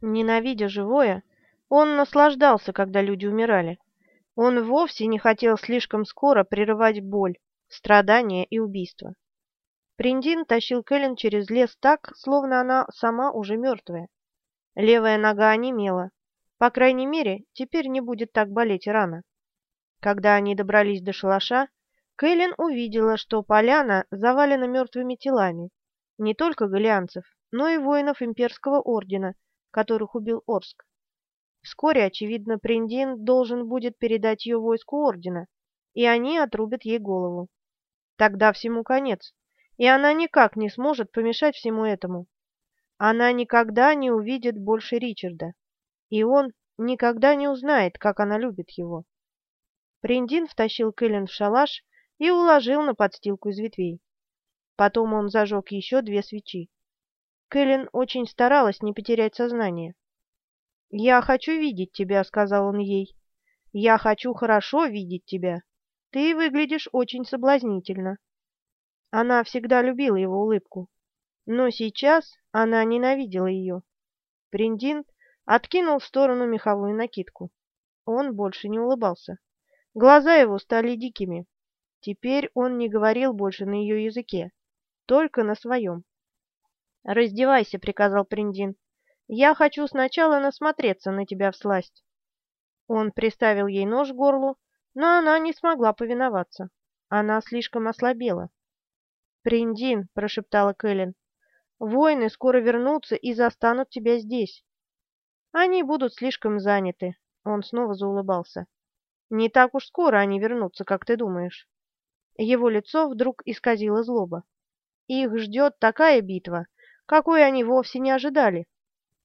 Ненавидя живое, он наслаждался, когда люди умирали. Он вовсе не хотел слишком скоро прерывать боль, страдания и убийства. Приндин тащил Кэлен через лес так, словно она сама уже мертвая. Левая нога онемела. По крайней мере, теперь не будет так болеть рана. Когда они добрались до шалаша, Кэлен увидела, что поляна завалена мертвыми телами, не только галианцев, но и воинов имперского ордена, которых убил Орск. Вскоре, очевидно, Приндин должен будет передать ее войску ордена, и они отрубят ей голову. Тогда всему конец, и она никак не сможет помешать всему этому. Она никогда не увидит больше Ричарда, и он никогда не узнает, как она любит его. Приндин втащил Кэлен в шалаш и уложил на подстилку из ветвей. Потом он зажег еще две свечи. Кэлен очень старалась не потерять сознание. «Я хочу видеть тебя», — сказал он ей. «Я хочу хорошо видеть тебя. Ты выглядишь очень соблазнительно». Она всегда любила его улыбку, но сейчас она ненавидела ее. Приндин откинул в сторону меховую накидку. Он больше не улыбался. Глаза его стали дикими. Теперь он не говорил больше на ее языке, только на своем. «Раздевайся», — приказал Приндин. «Я хочу сначала насмотреться на тебя всласть». Он приставил ей нож к горлу, но она не смогла повиноваться. Она слишком ослабела. «Приндин», — прошептала Кэлен, — «воины скоро вернутся и застанут тебя здесь». «Они будут слишком заняты», — он снова заулыбался. «Не так уж скоро они вернутся, как ты думаешь». Его лицо вдруг исказило злоба. «Их ждет такая битва, какой они вовсе не ожидали.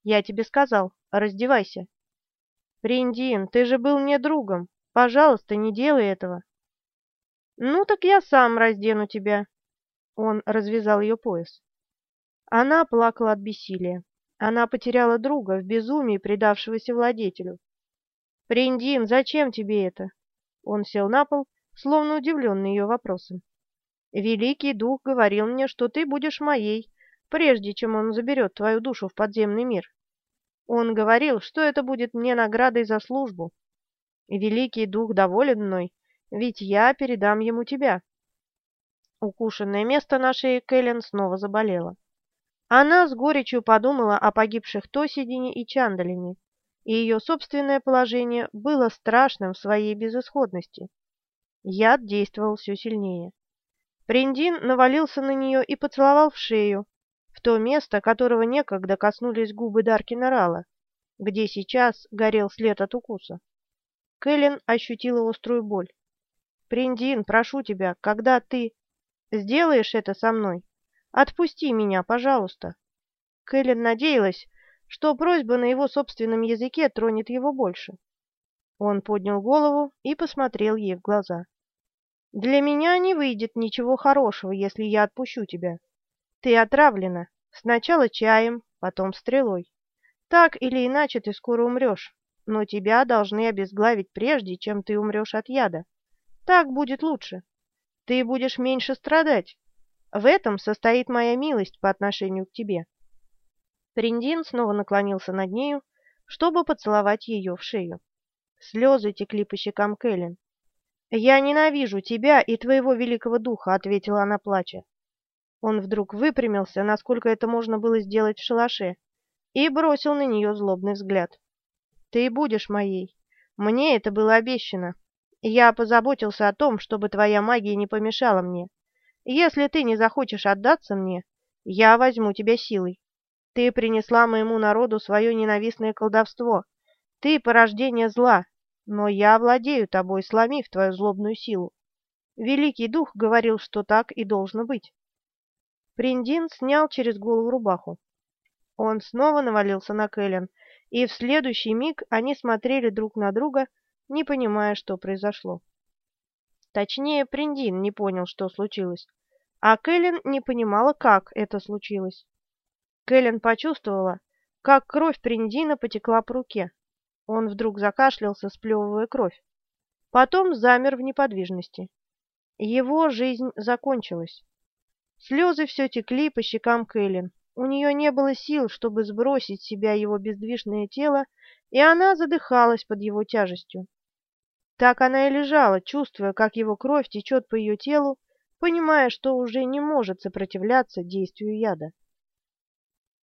Я тебе сказал, раздевайся». «Приндин, ты же был мне другом. Пожалуйста, не делай этого». «Ну так я сам раздену тебя», он развязал ее пояс. Она плакала от бессилия. Она потеряла друга в безумии, предавшегося владетелю. «Приндин, зачем тебе это?» Он сел на пол, словно удивленный ее вопросом. «Великий дух говорил мне, что ты будешь моей, прежде чем он заберет твою душу в подземный мир. Он говорил, что это будет мне наградой за службу. Великий дух доволен мной, ведь я передам ему тебя. Укушенное место на шее Кэлен снова заболело. Она с горечью подумала о погибших Тосидине и Чандалине, и ее собственное положение было страшным в своей безысходности. Яд действовал все сильнее. Приндин навалился на нее и поцеловал в шею, то место, которого некогда коснулись губы Даркина Рала, где сейчас горел след от укуса. Кэлен ощутила острую боль. «Приндин, прошу тебя, когда ты...» Сделаешь это со мной? Отпусти меня, пожалуйста. Кэлен надеялась, что просьба на его собственном языке тронет его больше. Он поднял голову и посмотрел ей в глаза. «Для меня не выйдет ничего хорошего, если я отпущу тебя. Ты отравлена. Сначала чаем, потом стрелой. Так или иначе ты скоро умрешь, но тебя должны обезглавить прежде, чем ты умрешь от яда. Так будет лучше ты будешь меньше страдать. В этом состоит моя милость по отношению к тебе». Приндин снова наклонился над нею, чтобы поцеловать ее в шею. Слезы текли по щекам Кэлен. «Я ненавижу тебя и твоего великого духа», — ответила она, плача. Он вдруг выпрямился, насколько это можно было сделать в шалаше, и бросил на нее злобный взгляд. «Ты будешь моей. Мне это было обещано. Я позаботился о том, чтобы твоя магия не помешала мне. Если ты не захочешь отдаться мне, я возьму тебя силой. Ты принесла моему народу свое ненавистное колдовство. Ты порождение зла, но я владею тобой, сломив твою злобную силу. Великий дух говорил, что так и должно быть. Приндин снял через голову рубаху. Он снова навалился на Кэлен, и в следующий миг они смотрели друг на друга, не понимая, что произошло. Точнее, Приндин не понял, что случилось, а Кэлен не понимала, как это случилось. Кэлен почувствовала, как кровь Приндина потекла по руке. Он вдруг закашлялся, сплевывая кровь. Потом замер в неподвижности. Его жизнь закончилась. Слезы все текли по щекам Кэлен. У нее не было сил, чтобы сбросить с себя его бездвижное тело, и она задыхалась под его тяжестью. Так она и лежала, чувствуя, как его кровь течет по ее телу, понимая, что уже не может сопротивляться действию яда.